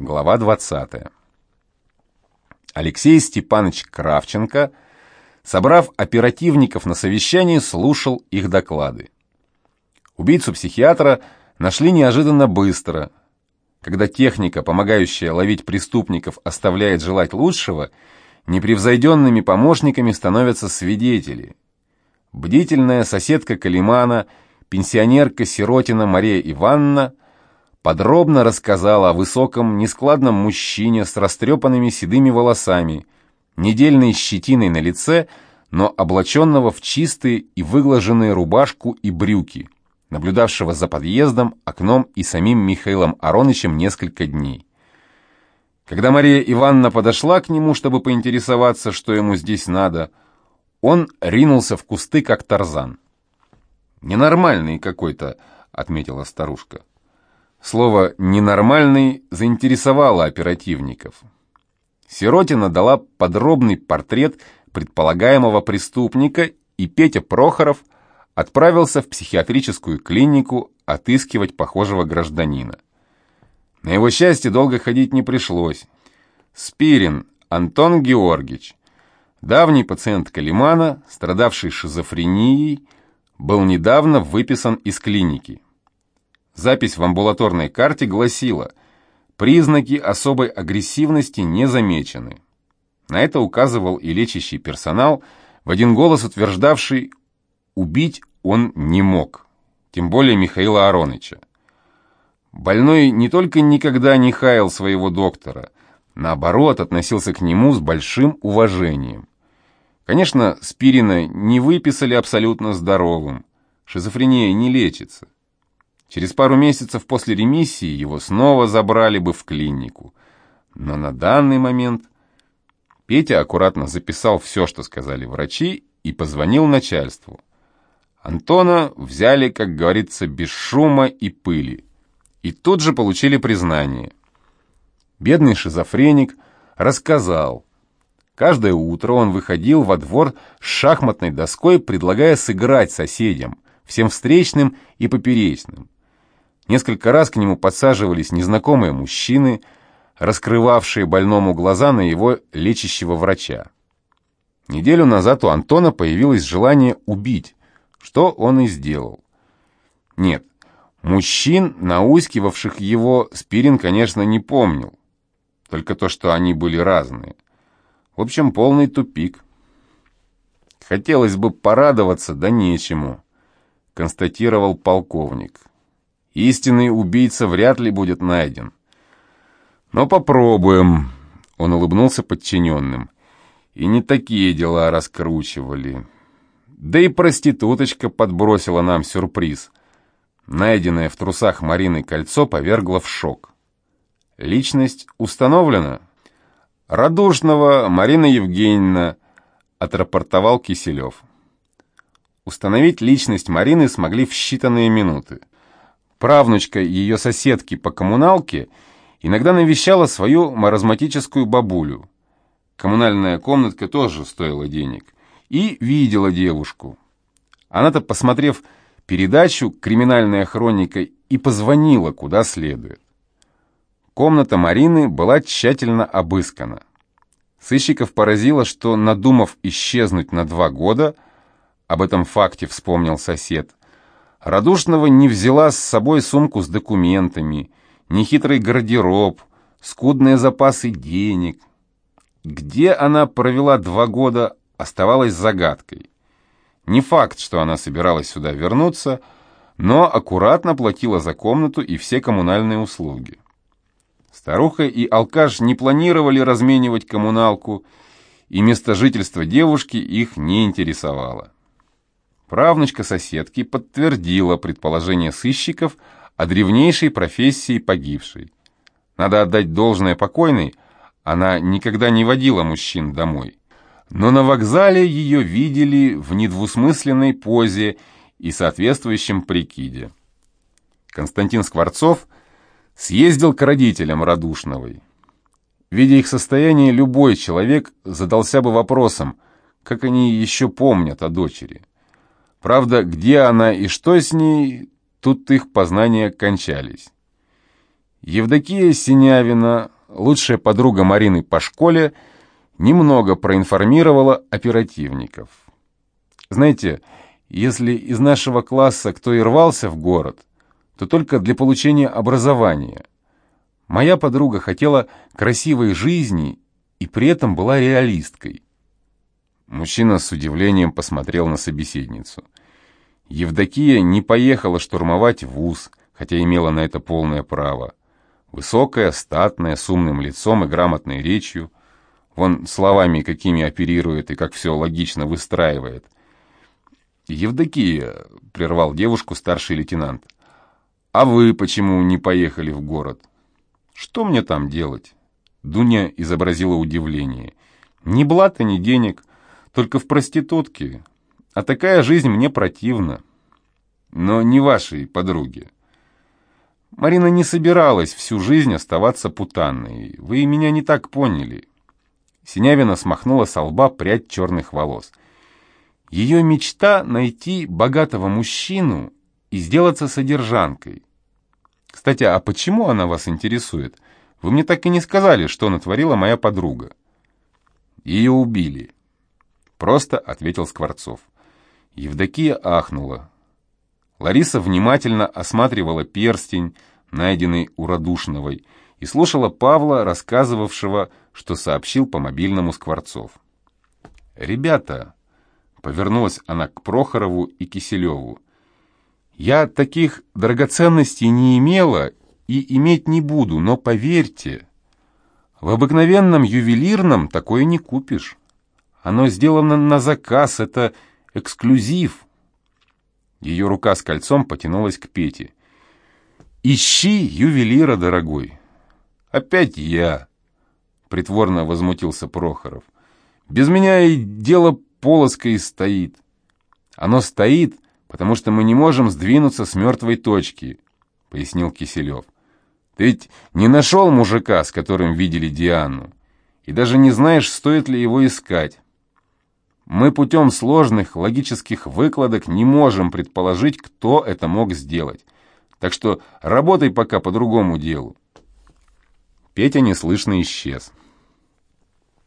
Глава 20. Алексей Степанович Кравченко, собрав оперативников на совещании, слушал их доклады. Убийцу-психиатра нашли неожиданно быстро. Когда техника, помогающая ловить преступников, оставляет желать лучшего, непревзойденными помощниками становятся свидетели. Бдительная соседка Калимана, пенсионерка Сиротина Мария Ивановна – подробно рассказала о высоком, нескладном мужчине с растрепанными седыми волосами, недельной щетиной на лице, но облаченного в чистые и выглаженные рубашку и брюки, наблюдавшего за подъездом, окном и самим Михаилом Аронычем несколько дней. Когда Мария Ивановна подошла к нему, чтобы поинтересоваться, что ему здесь надо, он ринулся в кусты, как тарзан. «Ненормальный какой-то», — отметила старушка. Слово «ненормальный» заинтересовало оперативников. Сиротина дала подробный портрет предполагаемого преступника, и Петя Прохоров отправился в психиатрическую клинику отыскивать похожего гражданина. На его счастье долго ходить не пришлось. Спирин Антон Георгиевич, давний пациент Калимана, страдавший шизофренией, был недавно выписан из клиники. Запись в амбулаторной карте гласила «Признаки особой агрессивности не замечены». На это указывал и лечащий персонал, в один голос утверждавший «убить он не мог», тем более Михаила Ароныча. Больной не только никогда не хаял своего доктора, наоборот, относился к нему с большим уважением. Конечно, Спирина не выписали абсолютно здоровым, шизофрения не лечится. Через пару месяцев после ремиссии его снова забрали бы в клинику. Но на данный момент Петя аккуратно записал все, что сказали врачи, и позвонил начальству. Антона взяли, как говорится, без шума и пыли. И тут же получили признание. Бедный шизофреник рассказал. Каждое утро он выходил во двор с шахматной доской, предлагая сыграть соседям, всем встречным и поперечным. Несколько раз к нему подсаживались незнакомые мужчины, раскрывавшие больному глаза на его лечащего врача. Неделю назад у Антона появилось желание убить, что он и сделал. Нет, мужчин, наускивавших его, Спирин, конечно, не помнил. Только то, что они были разные. В общем, полный тупик. Хотелось бы порадоваться, да нечему, констатировал полковник. Истинный убийца вряд ли будет найден. Но попробуем. Он улыбнулся подчиненным. И не такие дела раскручивали. Да и проституточка подбросила нам сюрприз. Найденное в трусах Марины кольцо повергло в шок. Личность установлена. Радушного Марина Евгеньевна, отрапортовал Киселев. Установить личность Марины смогли в считанные минуты. Правнучка ее соседки по коммуналке иногда навещала свою маразматическую бабулю. Коммунальная комнатка тоже стоила денег. И видела девушку. Она-то, посмотрев передачу «Криминальная хроника», и позвонила куда следует. Комната Марины была тщательно обыскана. Сыщиков поразило, что, надумав исчезнуть на два года, об этом факте вспомнил сосед, Радушного не взяла с собой сумку с документами, нехитрый гардероб, скудные запасы денег. Где она провела два года, оставалось загадкой. Не факт, что она собиралась сюда вернуться, но аккуратно платила за комнату и все коммунальные услуги. Старуха и алкаш не планировали разменивать коммуналку, и место жительства девушки их не интересовало. Правнучка соседки подтвердила предположение сыщиков о древнейшей профессии погибшей. Надо отдать должное покойной, она никогда не водила мужчин домой. Но на вокзале ее видели в недвусмысленной позе и соответствующем прикиде. Константин Скворцов съездил к родителям Радушновой. Видя их состояние, любой человек задался бы вопросом, как они еще помнят о дочери. Правда, где она и что с ней, тут их познания кончались. Евдокия Синявина, лучшая подруга Марины по школе, немного проинформировала оперативников. Знаете, если из нашего класса кто и рвался в город, то только для получения образования. Моя подруга хотела красивой жизни и при этом была реалисткой. Мужчина с удивлением посмотрел на собеседницу. Евдокия не поехала штурмовать вуз, хотя имела на это полное право. Высокая, статная, с умным лицом и грамотной речью. Вон словами какими оперирует и как все логично выстраивает. «Евдокия», — прервал девушку старший лейтенант, — «а вы почему не поехали в город?» «Что мне там делать?» Дуня изобразила удивление. «Ни блата, ни денег, только в проститутке. А такая жизнь мне противна. Но не вашей подруге. Марина не собиралась всю жизнь оставаться путанной. Вы меня не так поняли». Синявина смахнула со лба прядь черных волос — ее мечта — найти богатого мужчину и сделаться содержанкой. Кстати, а почему она вас интересует? Вы мне так и не сказали, что натворила моя подруга. Ее убили. Просто ответил Скворцов. Евдокия ахнула. Лариса внимательно осматривала перстень, найденный у Радушновой, и слушала Павла, рассказывавшего, что сообщил по мобильному Скворцов. «Ребята», Повернулась она к Прохорову и Киселеву. «Я таких драгоценностей не имела и иметь не буду, но поверьте, в обыкновенном ювелирном такое не купишь. Оно сделано на заказ, это эксклюзив». Ее рука с кольцом потянулась к Пете. «Ищи ювелира, дорогой!» «Опять я!» — притворно возмутился Прохоров. «Без меня и дело полоской стоит. Оно стоит, потому что мы не можем сдвинуться с мертвой точки, пояснил Киселев. Ты ведь не нашел мужика, с которым видели Диану, и даже не знаешь, стоит ли его искать. Мы путем сложных логических выкладок не можем предположить, кто это мог сделать. Так что работай пока по другому делу. Петя неслышно исчез.